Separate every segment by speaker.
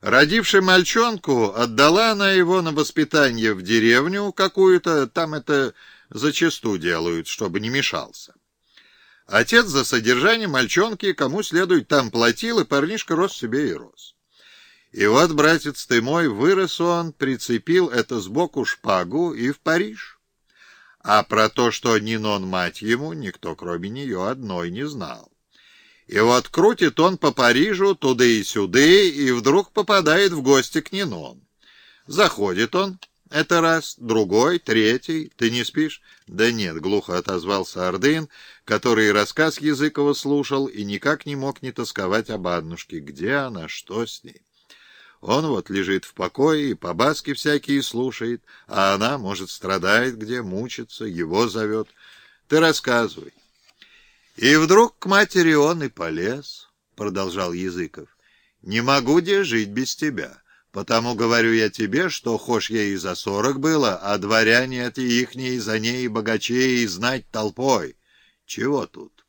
Speaker 1: Родивший мальчонку, отдала она его на воспитание в деревню какую-то, там это зачастую делают, чтобы не мешался. Отец за содержание мальчонки кому следует там платил, и парнишка рос себе и рос. И вот, братец ты мой, вырос он, прицепил это сбоку шпагу и в Париж. А про то, что Нинон мать ему, никто кроме нее одной не знал. И вот крутит он по Парижу туда и сюда, и вдруг попадает в гости к Нинон. Заходит он, это раз, другой, третий. Ты не спишь? Да нет, глухо отозвался Ордын, который рассказ Языкова слушал и никак не мог не тосковать об Аднушке. Где она, что с ней? Он вот лежит в покое и побаски всякие слушает, а она, может, страдает где, мучится, его зовет. Ты рассказывай. И вдруг к матери он и полез, продолжал Языков. Не могу где жить без тебя. Потому говорю я тебе, что хошь ей за сорок было, а дворяне эти ихние за ней богачей и знать толпой. Чего тут?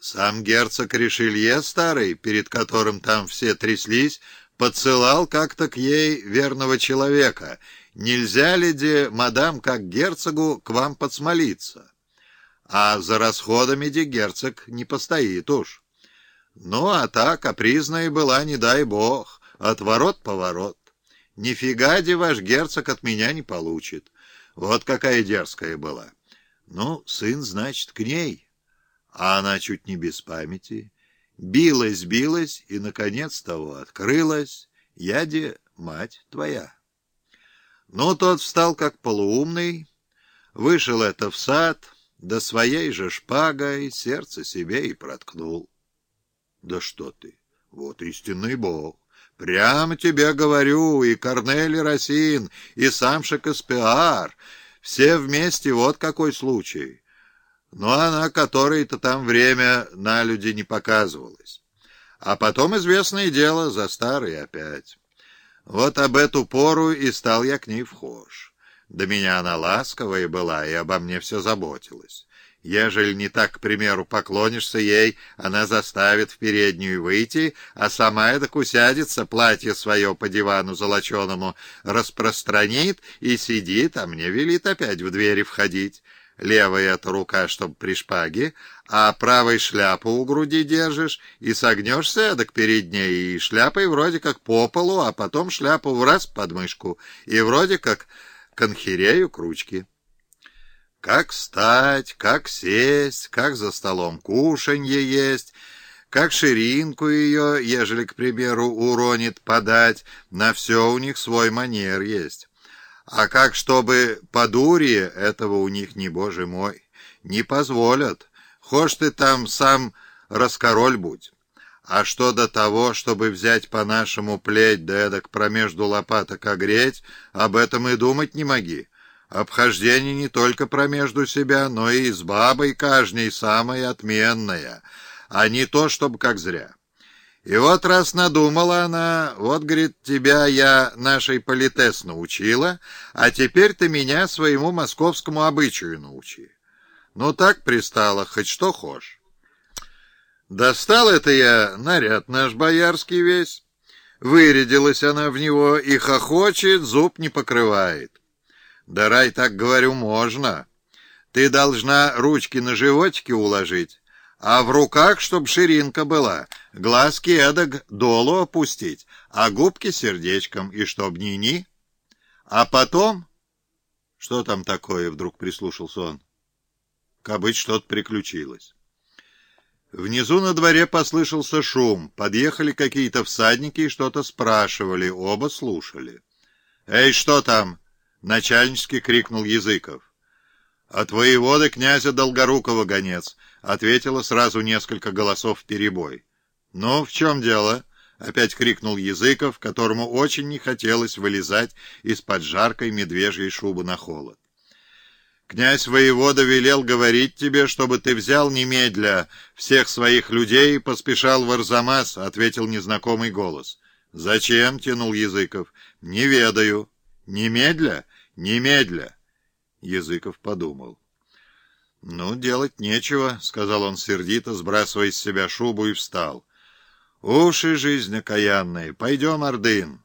Speaker 1: Сам герцог Ришелье старый, перед которым там все тряслись, подсылал как-то к ей верного человека. Нельзя ли, де, мадам, как герцогу, к вам подсмолиться? А за расходами де герцог не постоит уж. Ну, а та капризная была, не дай бог, отворот-поворот. Нифига де ваш герцог от меня не получит. Вот какая дерзкая была. Ну, сын, значит, к ней. А она чуть не без памяти. Билась, билась и, наконец, того открылась. Я де мать твоя. Ну, тот встал как полуумный, вышел это в сад, да своей же шпагой сердце себе и проткнул. Да что ты, вот истинный бог. Прямо тебе говорю, и Корнелий Росин, и сам Шекспиар, все вместе вот какой случай. Но она которой-то там время на люди не показывалась. А потом известное дело за старый опять. Вот об эту пору и стал я к ней вхож. До меня она ласковая была и обо мне все заботилась. Ежели не так, к примеру, поклонишься ей, она заставит в переднюю выйти, а сама эдак усядется, платье свое по дивану золоченому распространит и сидит, а мне велит опять в двери входить. Левая эта рука, чтоб при шпаге, а правой шляпу у груди держишь и согнешься эдак перед ней, и шляпой вроде как по полу, а потом шляпу в раз под мышку, и вроде как конхирею к ручке. Как встать, как сесть, как за столом кушанье есть, как ширинку ее, ежели, к примеру, уронит, подать, на все у них свой манер есть. А как, чтобы по дуре, этого у них не, боже мой, не позволят. Хошь ты там сам раскороль будь. А что до того, чтобы взять по-нашему плеть да эдак промежду лопаток огреть, об этом и думать не моги. Обхождение не только промежду себя, но и с бабой каждой самое отменное, а не то, чтобы как зря. И вот раз надумала она, вот, говорит, тебя я нашей политес научила, а теперь ты меня своему московскому обычаю научи. Ну так пристала, хоть что хошь. Достал это я наряд наш боярский весь. Вырядилась она в него и хохочет, зуб не покрывает. Да, рай, так говорю, можно. Ты должна ручки на животике уложить, а в руках, чтоб ширинка была, глазки эдак долу опустить, а губки сердечком, и чтоб ни-ни. А потом... Что там такое, вдруг прислушался он? Кабыть что-то приключилось. Внизу на дворе послышался шум. Подъехали какие-то всадники и что-то спрашивали. Оба слушали. «Эй, что там?» — начальнически крикнул Языков. «От воеводы князя Долгорукова гонец», — ответило сразу несколько голосов в перебой. «Ну, в чем дело?» — опять крикнул Языков, которому очень не хотелось вылезать из-под жаркой медвежьей шубы на холод. Князь воевода велел говорить тебе, чтобы ты взял немедля всех своих людей и поспешал в Арзамас, — ответил незнакомый голос. — Зачем? — тянул Языков. — Не ведаю. — Немедля? — Немедля. Языков подумал. — Ну, делать нечего, — сказал он сердито, сбрасывая с себя шубу и встал. Уши жизнь окаянная, пойдем, Ордын.